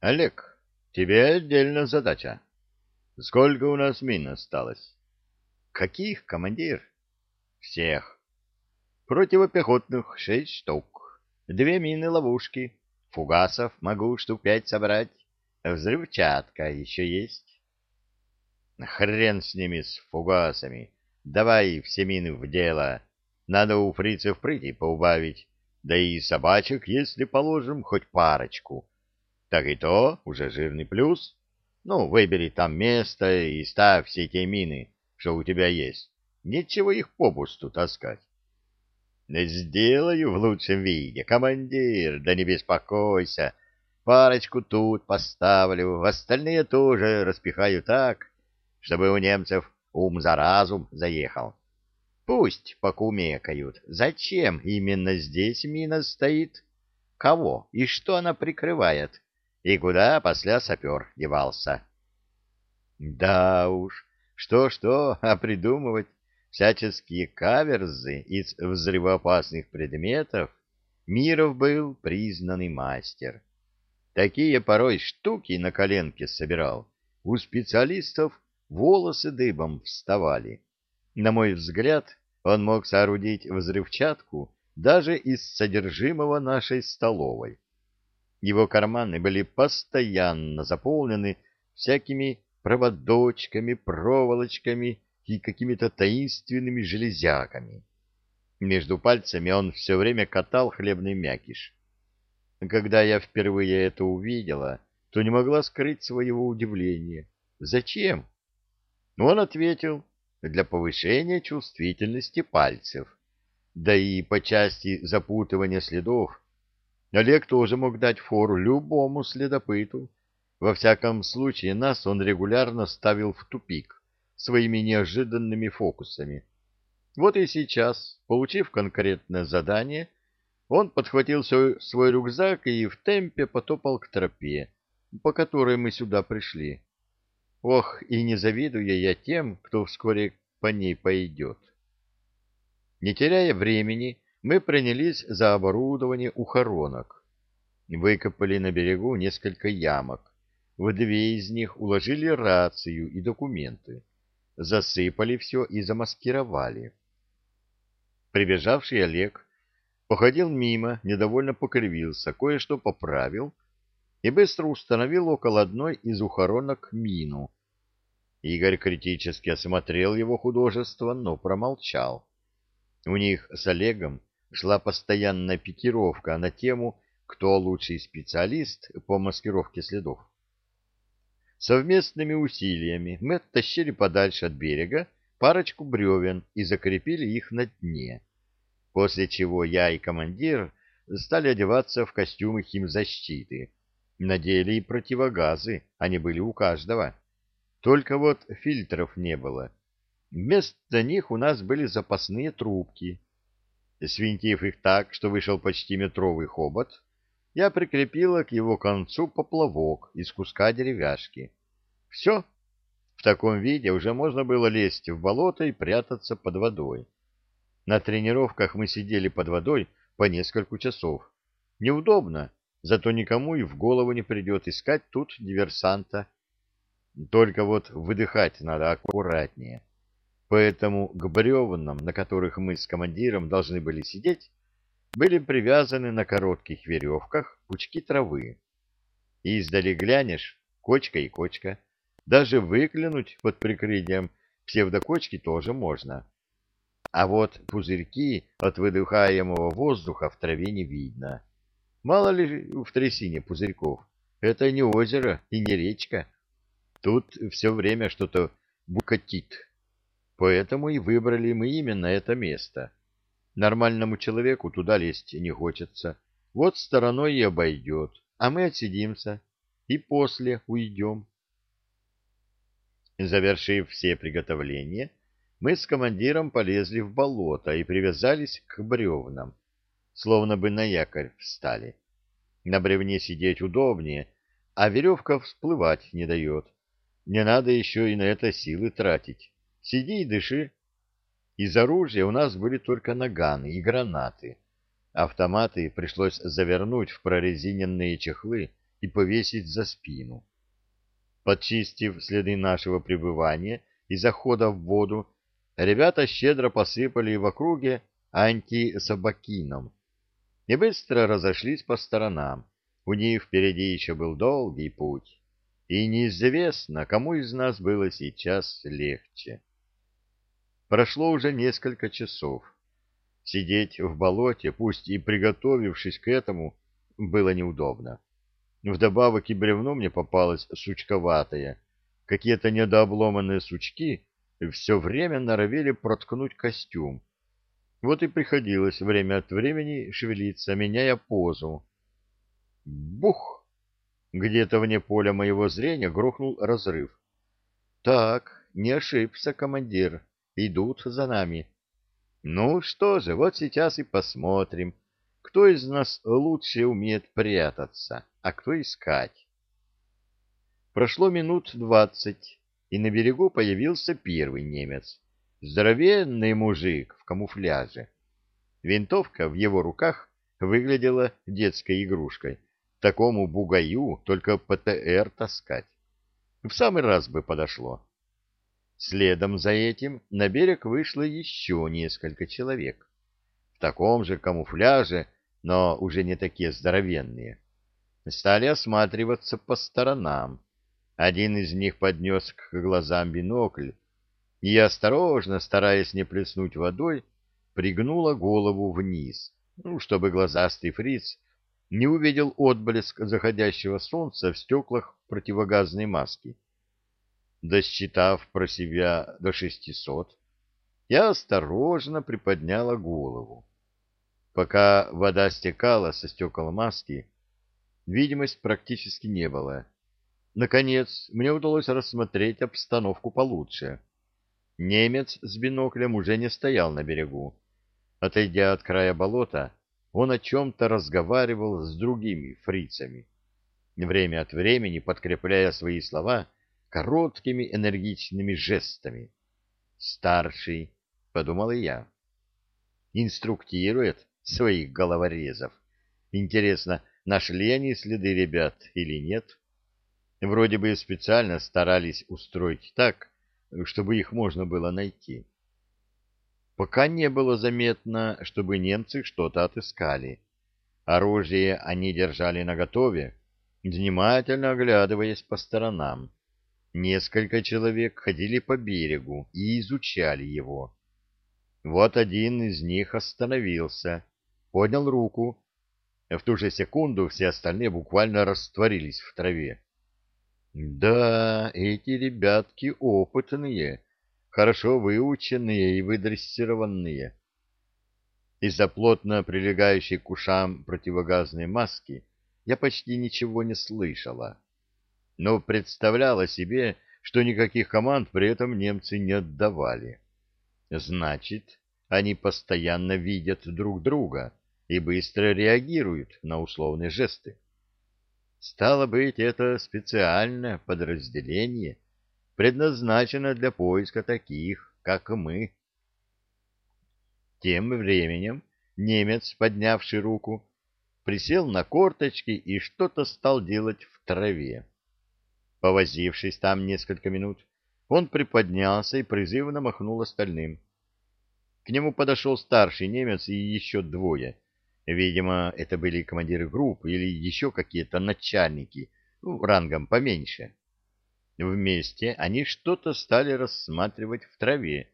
Олег, тебе отдельная задача. Сколько у нас мин осталось? Каких, командир? Всех. Противопехотных шесть штук. Две мины-ловушки. Фугасов могу штук пять собрать. Взрывчатка еще есть. Хрен с ними, с фугасами. Давай все мины в дело. Надо у фрицев прыти поубавить. Да и собачек, если положим, хоть парочку. Так и то уже жирный плюс. Ну, выбери там место и ставь все те мины, что у тебя есть. Нечего их попусту таскать. Сделаю в лучшем виде, командир, да не беспокойся. Парочку тут поставлю, остальные тоже распихаю так, чтобы у немцев ум за разум заехал. Пусть покумекают, зачем именно здесь мина стоит, кого и что она прикрывает, и куда после сапер девался. Да уж, что-что, а придумывать всяческие каверзы из взрывоопасных предметов Миров был признанный мастер. Такие порой штуки на коленке собирал. У специалистов волосы дыбом вставали. На мой взгляд, он мог соорудить взрывчатку даже из содержимого нашей столовой. Его карманы были постоянно заполнены всякими проводочками, проволочками и какими-то таинственными железяками. Между пальцами он все время катал хлебный мякиш. Когда я впервые это увидела, то не могла скрыть своего удивления. Зачем? Он ответил, для повышения чувствительности пальцев. Да и по части запутывания следов Олег тоже мог дать фору любому следопыту. Во всяком случае, нас он регулярно ставил в тупик своими неожиданными фокусами. Вот и сейчас, получив конкретное задание, он подхватил свой рюкзак и в темпе потопал к тропе, по которой мы сюда пришли. Ох, и не завидую я тем, кто вскоре по ней пойдет. Не теряя времени, мы принялись за оборудование ухоронок. Выкопали на берегу несколько ямок. В две из них уложили рацию и документы. Засыпали все и замаскировали. Прибежавший Олег походил мимо, недовольно покривился, кое-что поправил и быстро установил около одной из ухоронок мину. Игорь критически осмотрел его художество, но промолчал. У них с Олегом шла постоянная пикировка на тему, кто лучший специалист по маскировке следов. Совместными усилиями мы оттащили подальше от берега парочку бревен и закрепили их на дне, после чего я и командир стали одеваться в костюмы химзащиты. Надели и противогазы, они были у каждого. Только вот фильтров не было. Вместо них у нас были запасные трубки. Свинтив их так, что вышел почти метровый хобот, я прикрепила к его концу поплавок из куска деревяшки. Все. В таком виде уже можно было лезть в болото и прятаться под водой. На тренировках мы сидели под водой по несколько часов. Неудобно, зато никому и в голову не придет искать тут диверсанта. Только вот выдыхать надо аккуратнее. Поэтому к бревнам, на которых мы с командиром должны были сидеть, были привязаны на коротких веревках пучки травы. И издали глянешь, кочка и кочка. Даже выглянуть под прикрытием псевдокочки тоже можно. А вот пузырьки от выдыхаемого воздуха в траве не видно. Мало ли в трясине пузырьков. Это не озеро и не речка. Тут все время что-то букатит. Поэтому и выбрали мы именно это место. Нормальному человеку туда лезть не хочется. Вот стороной и обойдет, а мы отсидимся и после уйдем. Завершив все приготовления, мы с командиром полезли в болото и привязались к бревнам, словно бы на якорь встали. На бревне сидеть удобнее, а веревка всплывать не дает. Не надо еще и на это силы тратить. Сиди и дыши. Из оружия у нас были только наганы и гранаты. Автоматы пришлось завернуть в прорезиненные чехлы и повесить за спину. Подчистив следы нашего пребывания и захода в воду, ребята щедро посыпали в округе антисобакином и быстро разошлись по сторонам. У них впереди еще был долгий путь, и неизвестно, кому из нас было сейчас легче. Прошло уже несколько часов. Сидеть в болоте, пусть и приготовившись к этому, было неудобно. Вдобавок и бревно мне попалось сучковатое. Какие-то недообломанные сучки все время норовили проткнуть костюм. Вот и приходилось время от времени шевелиться, меняя позу. Бух! Где-то вне поля моего зрения грохнул разрыв. Так, не ошибся командир, идут за нами. Ну что же, вот сейчас и посмотрим, кто из нас лучше умеет прятаться, а кто искать. Прошло минут двадцать, и на берегу появился первый немец. Здоровенный мужик в камуфляже. Винтовка в его руках выглядела детской игрушкой. Такому бугаю только ПТР таскать. В самый раз бы подошло. Следом за этим на берег вышло еще несколько человек. В таком же камуфляже, но уже не такие здоровенные. Стали осматриваться по сторонам. Один из них поднес к глазам бинокль и, осторожно, стараясь не плеснуть водой, пригнула голову вниз, ну, чтобы глазастый фриц не увидел отблеск заходящего солнца в стеклах противогазной маски. Досчитав про себя до шестисот, я осторожно приподняла голову. Пока вода стекала со стекол маски, видимость практически не было. Наконец, мне удалось рассмотреть обстановку получше. Немец с биноклем уже не стоял на берегу. Отойдя от края болота, он о чем-то разговаривал с другими фрицами, время от времени подкрепляя свои слова короткими энергичными жестами. «Старший», — подумал я, — инструктирует своих головорезов. Интересно, нашли они следы ребят или нет? Вроде бы специально старались устроить так, чтобы их можно было найти. Пока не было заметно, чтобы немцы что-то отыскали. Оружие они держали наготове, внимательно оглядываясь по сторонам. Несколько человек ходили по берегу и изучали его. Вот один из них остановился, поднял руку. В ту же секунду все остальные буквально растворились в траве. Да, эти ребятки опытные, хорошо выученные и выдрессированные. Из-за плотно прилегающей к ушам противогазной маски я почти ничего не слышала но представляла себе, что никаких команд при этом немцы не отдавали. Значит, они постоянно видят друг друга и быстро реагируют на условные жесты. Стало быть, это специальное подразделение предназначено для поиска таких, как мы. Тем временем немец, поднявший руку, присел на корточки и что-то стал делать в траве. Повозившись там несколько минут, он приподнялся и призывно махнул остальным. К нему подошел старший немец и еще двое. Видимо, это были командиры групп или еще какие-то начальники, ну, рангом поменьше. Вместе они что-то стали рассматривать в траве.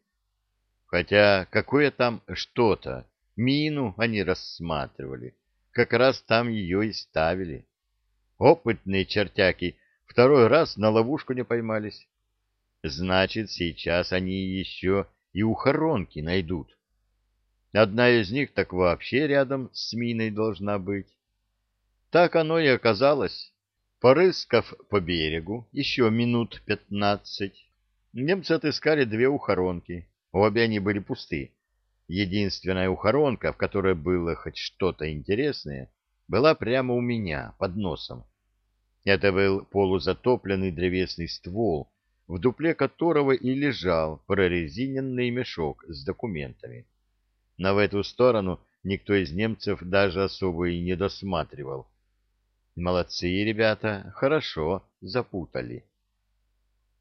Хотя какое там что-то? Мину они рассматривали. Как раз там ее и ставили. Опытные чертяки Второй раз на ловушку не поймались. Значит, сейчас они еще и ухоронки найдут. Одна из них так вообще рядом с миной должна быть. Так оно и оказалось. Порыскав по берегу еще минут пятнадцать, немцы отыскали две ухоронки. Обе они были пусты. Единственная ухоронка, в которой было хоть что-то интересное, была прямо у меня, под носом. Это был полузатопленный древесный ствол, в дупле которого и лежал прорезиненный мешок с документами. Но в эту сторону никто из немцев даже особо и не досматривал. Молодцы ребята, хорошо запутали.